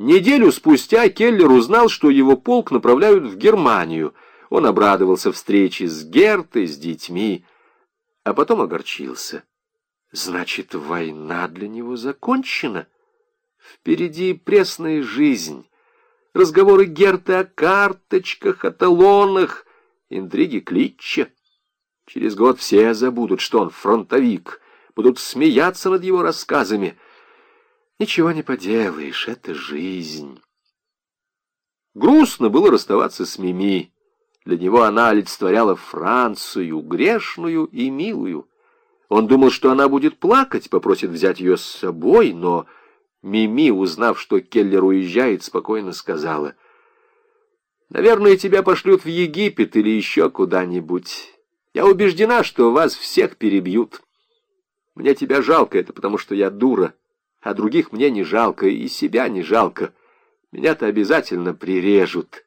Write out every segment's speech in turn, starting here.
Неделю спустя Келлер узнал, что его полк направляют в Германию. Он обрадовался встрече с Гертой, с детьми, а потом огорчился. Значит, война для него закончена? Впереди пресная жизнь, разговоры Герты о карточках, о талонах, интриги Клитча. Через год все забудут, что он фронтовик, будут смеяться над его рассказами. Ничего не поделаешь, это жизнь. Грустно было расставаться с Мими. Для него она олицетворяла Францию, грешную и милую. Он думал, что она будет плакать, попросит взять ее с собой, но Мими, узнав, что Келлер уезжает, спокойно сказала, «Наверное, тебя пошлют в Египет или еще куда-нибудь». Я убеждена, что вас всех перебьют. Мне тебя жалко, это потому что я дура, а других мне не жалко, и себя не жалко. Меня-то обязательно прирежут.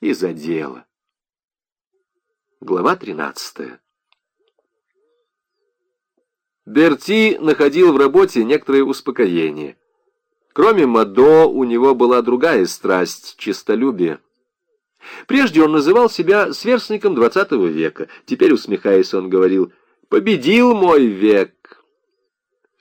И за дело. Глава тринадцатая. Берти находил в работе некоторое успокоение. Кроме Мадо, у него была другая страсть — честолюбие. Прежде он называл себя сверстником двадцатого века. Теперь, усмехаясь, он говорил «Победил мой век».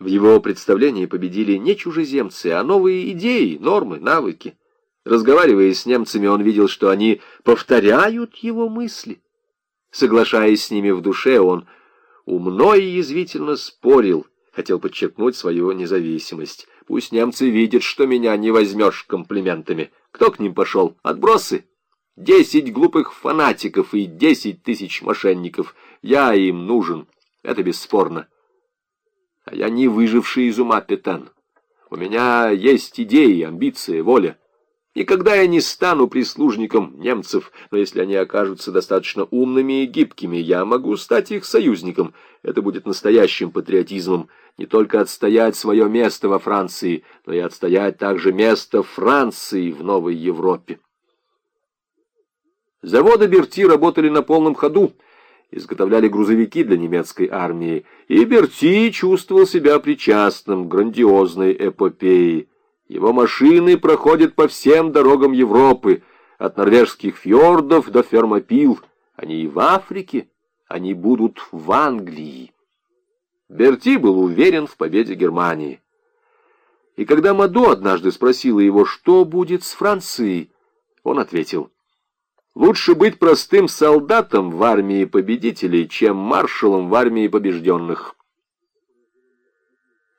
В его представлении победили не чужеземцы, а новые идеи, нормы, навыки. Разговаривая с немцами, он видел, что они повторяют его мысли. Соглашаясь с ними в душе, он умно и язвительно спорил, хотел подчеркнуть свою независимость. Пусть немцы видят, что меня не возьмешь комплиментами. Кто к ним пошел? Отбросы? Десять глупых фанатиков и десять тысяч мошенников. Я им нужен, это бесспорно. А я не выживший из ума Петан. У меня есть идеи, амбиции, воля. Никогда я не стану прислужником немцев, но если они окажутся достаточно умными и гибкими, я могу стать их союзником. Это будет настоящим патриотизмом. Не только отстоять свое место во Франции, но и отстоять также место Франции в новой Европе. Заводы Берти работали на полном ходу, изготовляли грузовики для немецкой армии, и Берти чувствовал себя причастным к грандиозной эпопее. Его машины проходят по всем дорогам Европы, от норвежских фьордов до Фермопил. Они и в Африке, они будут в Англии. Берти был уверен в победе Германии. И когда Мадо однажды спросила его, что будет с Францией, он ответил — Лучше быть простым солдатом в армии победителей, чем маршалом в армии побежденных.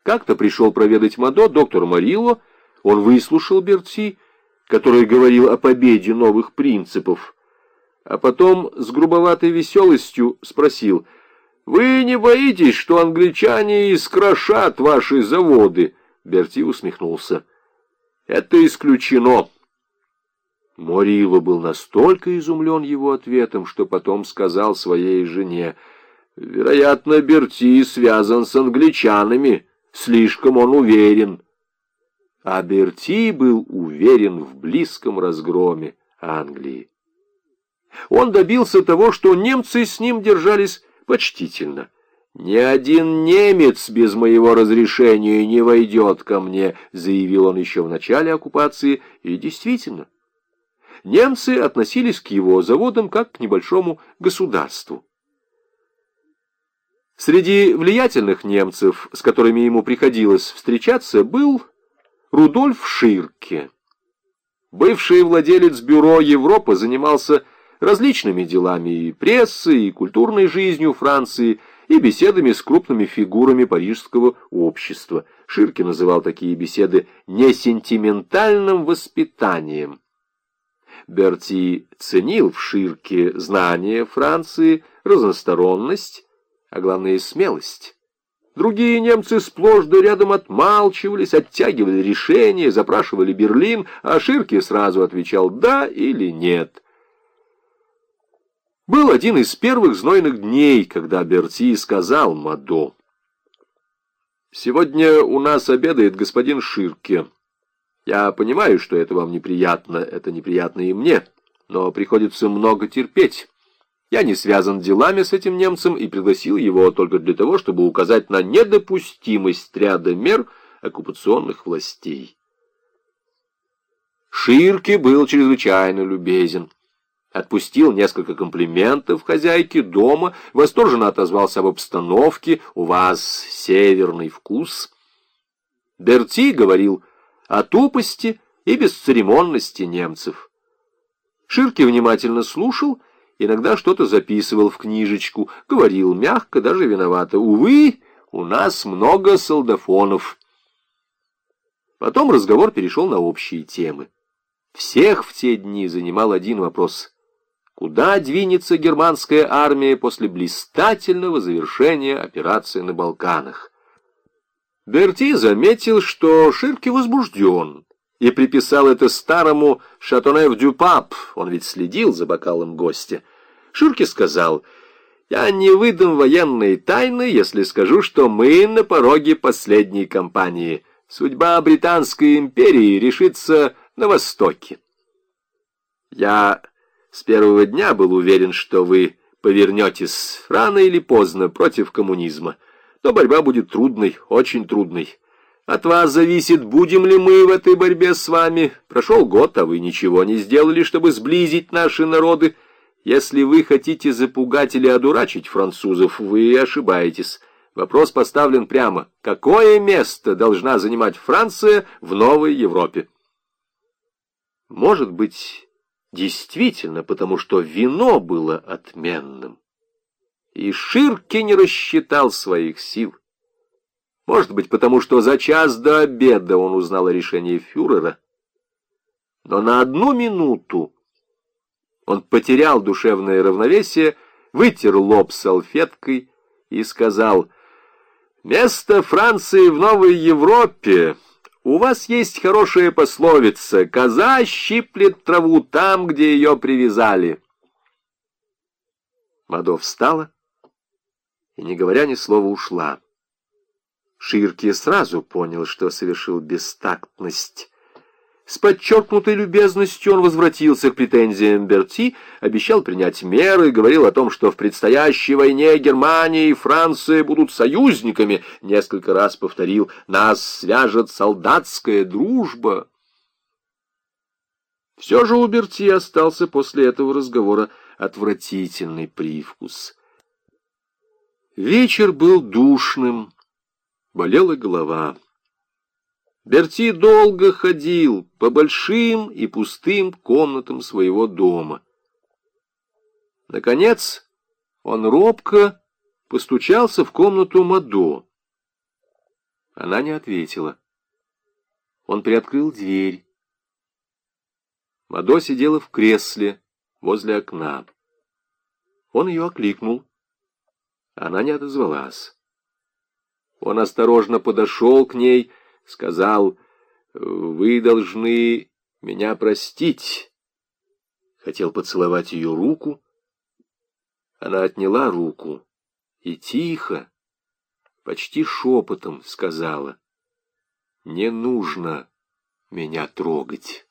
Как-то пришел проведать Мадо доктор Марило, он выслушал Берти, который говорил о победе новых принципов, а потом с грубоватой веселостью спросил, «Вы не боитесь, что англичане искрошат ваши заводы?» Берти усмехнулся. «Это исключено». Морило был настолько изумлен его ответом, что потом сказал своей жене, «Вероятно, Берти связан с англичанами, слишком он уверен». А Берти был уверен в близком разгроме Англии. Он добился того, что немцы с ним держались почтительно. «Ни один немец без моего разрешения не войдет ко мне», заявил он еще в начале оккупации, и действительно, немцы относились к его заводам как к небольшому государству. Среди влиятельных немцев, с которыми ему приходилось встречаться, был Рудольф Ширке. Бывший владелец бюро Европы занимался различными делами и прессой, и культурной жизнью Франции, и беседами с крупными фигурами парижского общества. Ширке называл такие беседы несентиментальным воспитанием. Берти ценил в Ширке знания Франции, разносторонность, а главное смелость. Другие немцы сплошь да рядом отмалчивались, оттягивали решения, запрашивали Берлин, а Ширке сразу отвечал «да» или «нет». Был один из первых знойных дней, когда Берти сказал Мадо. «Сегодня у нас обедает господин Ширке». Я понимаю, что это вам неприятно, это неприятно и мне, но приходится много терпеть. Я не связан делами с этим немцем и пригласил его только для того, чтобы указать на недопустимость ряда мер оккупационных властей. Ширки был чрезвычайно любезен. Отпустил несколько комплиментов хозяйке дома, восторженно отозвался об обстановке, у вас северный вкус. Берти говорил о тупости и бесцеремонности немцев. Ширки внимательно слушал, иногда что-то записывал в книжечку, говорил мягко, даже виновато. «Увы, у нас много солдафонов». Потом разговор перешел на общие темы. Всех в те дни занимал один вопрос. Куда двинется германская армия после блистательного завершения операции на Балканах? Берти заметил, что Ширки возбужден, и приписал это старому Шатонев-Дюпап, он ведь следил за бокалом гостя. Ширки сказал, «Я не выдам военные тайны, если скажу, что мы на пороге последней кампании. Судьба Британской империи решится на Востоке. Я с первого дня был уверен, что вы повернетесь рано или поздно против коммунизма. Но борьба будет трудной, очень трудной. От вас зависит, будем ли мы в этой борьбе с вами. Прошел год, а вы ничего не сделали, чтобы сблизить наши народы. Если вы хотите запугать или одурачить французов, вы ошибаетесь. Вопрос поставлен прямо. Какое место должна занимать Франция в новой Европе? Может быть, действительно, потому что вино было отменным. И Ширки не рассчитал своих сил. Может быть, потому что за час до обеда он узнал о решении фюрера. Но на одну минуту он потерял душевное равновесие, вытер лоб салфеткой и сказал, «Место Франции в Новой Европе у вас есть хорошая пословица «Коза щиплет траву там, где ее привязали». Мадо встала и, не говоря ни слова, ушла. Ширки сразу понял, что совершил бестактность. С подчеркнутой любезностью он возвратился к претензиям Берти, обещал принять меры, говорил о том, что в предстоящей войне Германия и Франция будут союзниками, несколько раз повторил «нас свяжет солдатская дружба». Все же у Берти остался после этого разговора отвратительный привкус. Вечер был душным, болела голова. Берти долго ходил по большим и пустым комнатам своего дома. Наконец, он робко постучался в комнату Мадо. Она не ответила. Он приоткрыл дверь. Мадо сидела в кресле возле окна. Он ее окликнул. Она не отозвалась. Он осторожно подошел к ней сказал, «Вы должны меня простить». Хотел поцеловать ее руку. Она отняла руку и тихо, почти шепотом сказала, «Не нужно меня трогать».